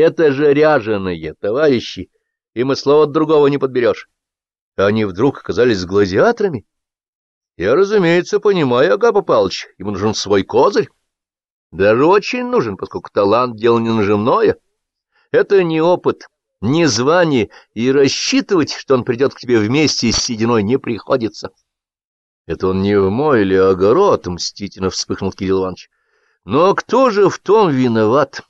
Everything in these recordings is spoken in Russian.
Это же ряженые, товарищи, им и слова другого не подберешь. Они вдруг оказались гладиаторами. Я, разумеется, понимаю Агапа Павлович, ему нужен свой козырь. Даже очень нужен, поскольку талант — дело не наживное. Это не опыт, не звание, и рассчитывать, что он придет к тебе вместе с сединой, не приходится. — Это он не в мой или огород, — мстительно вспыхнул Кирилл Иванович. — Но кто же в том виноват? —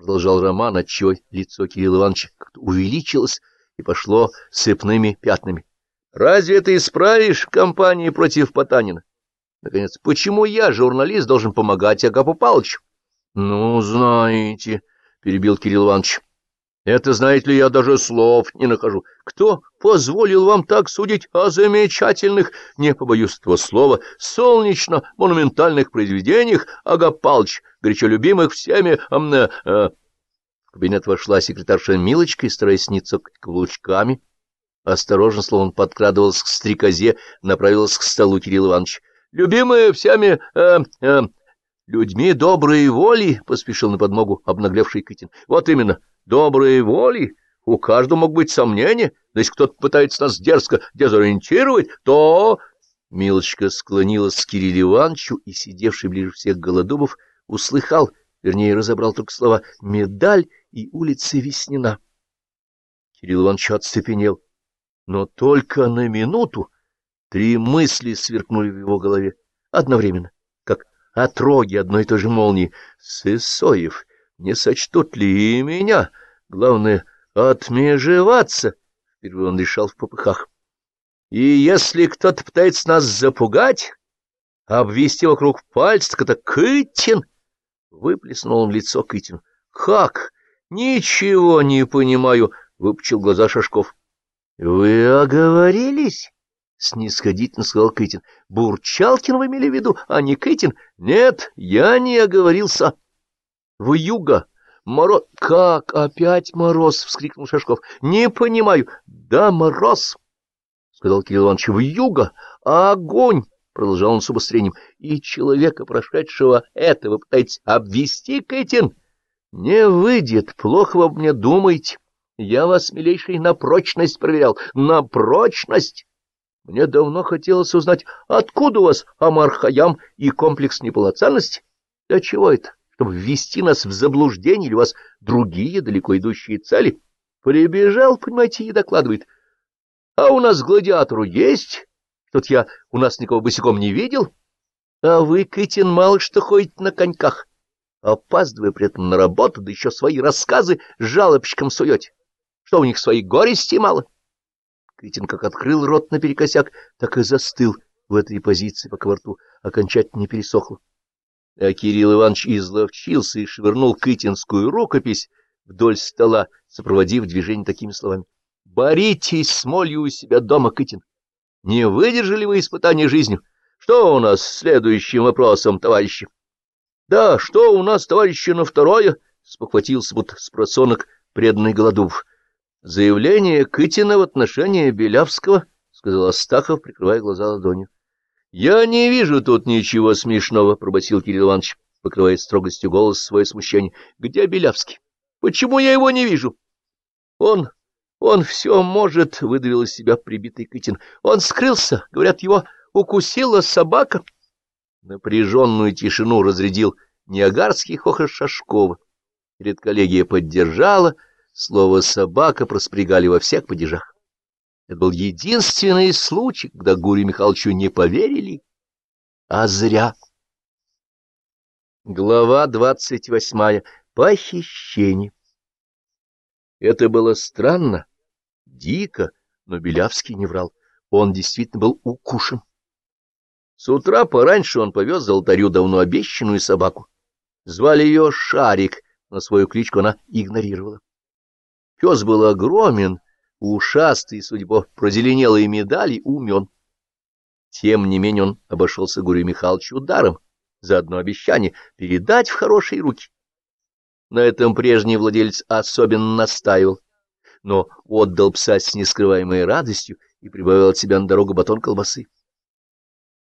продолжал Роман, отчего лицо Кирилла Ивановича как-то увеличилось и пошло сыпными пятнами. Разве ты исправишь кампании против Потанина? Наконец, почему я, журналист, должен помогать Агапу Павловичу? — Ну, знаете, — перебил Кирилл Иванович, — это, знаете ли, я даже слов не нахожу. Кто позволил вам так судить о замечательных, не побоюсь этого слова, солнечно-монументальных произведениях Агап Павлович, горячо любимых всеми, а, а... В кабинет вошла секретарша Милочка и, стараясь не цокать каблучками, Осторожно, словно подкрадывалась к стрекозе, направилась к столу Кирилл Иванович. — Любимые всеми э, э, людьми доброй воли, — поспешил на подмогу обнаглевший Кытин. — Вот именно, доброй воли. У каждого мог быть сомнение, но если кто-то пытается нас дерзко дезориентировать, то... Милочка склонилась к Кириллу Ивановичу, и, сидевший ближе всех Голодубов, услыхал, вернее, разобрал только слова «медаль» и «улица Веснина». Кирилл Иванович оцепенел но только на минуту три мысли сверкнули в его голове одновременно, как отроги одной и той же молнии. «Сысоев, не сочтут ли и меня? Главное, отмежеваться!» Впервые он решал в попыхах. «И если кто-то пытается нас запугать, обвести вокруг пальца, так это Кытин!» Выплеснул он лицо Кытину. «Как? Ничего не понимаю!» — выпучил глаза Шашков. — Вы оговорились? — снисходительно сказал Кытин. — Бурчалкин вы имели в виду, а не Кытин? — Нет, я не оговорился. — В юга. Мороз... — Как опять мороз? — вскрикнул Шашков. — Не понимаю. — Да, мороз, — сказал Кирилл Иванович. — В юга. А огонь! — продолжал он с обострением. — И человека, прошедшего это, вы пытаетесь обвести, Кытин? — Не выйдет. Плохо вы мне думаете. Я вас, милейший, на прочность проверял. На прочность! Мне давно хотелось узнать, откуда у вас Амар-Хаям и комплекс неполноценности? Для чего это? Чтобы ввести нас в заблуждение или у вас другие далеко идущие цели? Прибежал, понимаете, и докладывает. А у нас гладиатору есть? Тут я у нас никого босиком не видел. А вы, Кытин, мало что ходите на коньках. Опаздывая при этом на работу, да еще свои рассказы жалобщикам суете. Что у них своих горести мало? Кретин как открыл рот наперекосяк, так и застыл в этой позиции, пока во рту окончательно не пересохло. А Кирилл Иванович изловчился и швырнул кытинскую рукопись вдоль стола, сопроводив движение такими словами. — Боритесь с молью у себя дома, Кытин. Не выдержали вы испытания жизнью? Что у нас следующим вопросом, товарищи? — Да, что у нас, товарищи, на второе? — спохватился будто с просонок преданный Голодов. Заявление Кытина в отношении Белявского, — сказал Астахов, прикрывая глаза ладонью. — Я не вижу тут ничего смешного, — пробасил Кирилл Иванович, покрывая строгостью голос свое смущение. — Где Белявский? Почему я его не вижу? — Он... он все может, — выдавил из себя прибитый Кытин. — Он скрылся, говорят, его укусила собака. Напряженную тишину разрядил Ниагарский хохот Шашкова. Редколлегия поддержала — Слово «собака» проспрягали во всех падежах. Это был единственный случай, когда Гурию Михайловичу не поверили, а зря. Глава двадцать восьмая. Похищение. Это было странно, дико, но Белявский не врал. Он действительно был укушен. С утра пораньше он повез за алтарю давно обещанную собаку. Звали ее Шарик, но свою кличку она игнорировала. Пес был огромен, ушастый, судя по прозеленелой медали, умен. Тем не менее он обошелся Гурию Михайловичу ударом за одно обещание передать в хорошие руки. На этом прежний владелец особенно настаивал, но отдал пса с нескрываемой радостью и прибавил от себя на дорогу батон колбасы.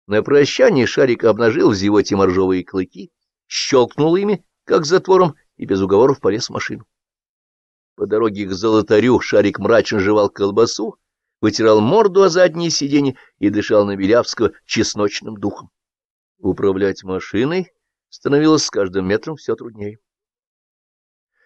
На прощание Шарик обнажил в зевоте моржовые клыки, щелкнул ими, как затвором, и без уговоров полез в машину. По дороге к золотарю Шарик мрачно жевал колбасу, вытирал морду о задние сиденья и дышал на Белявского чесночным духом. Управлять машиной становилось с каждым метром все труднее.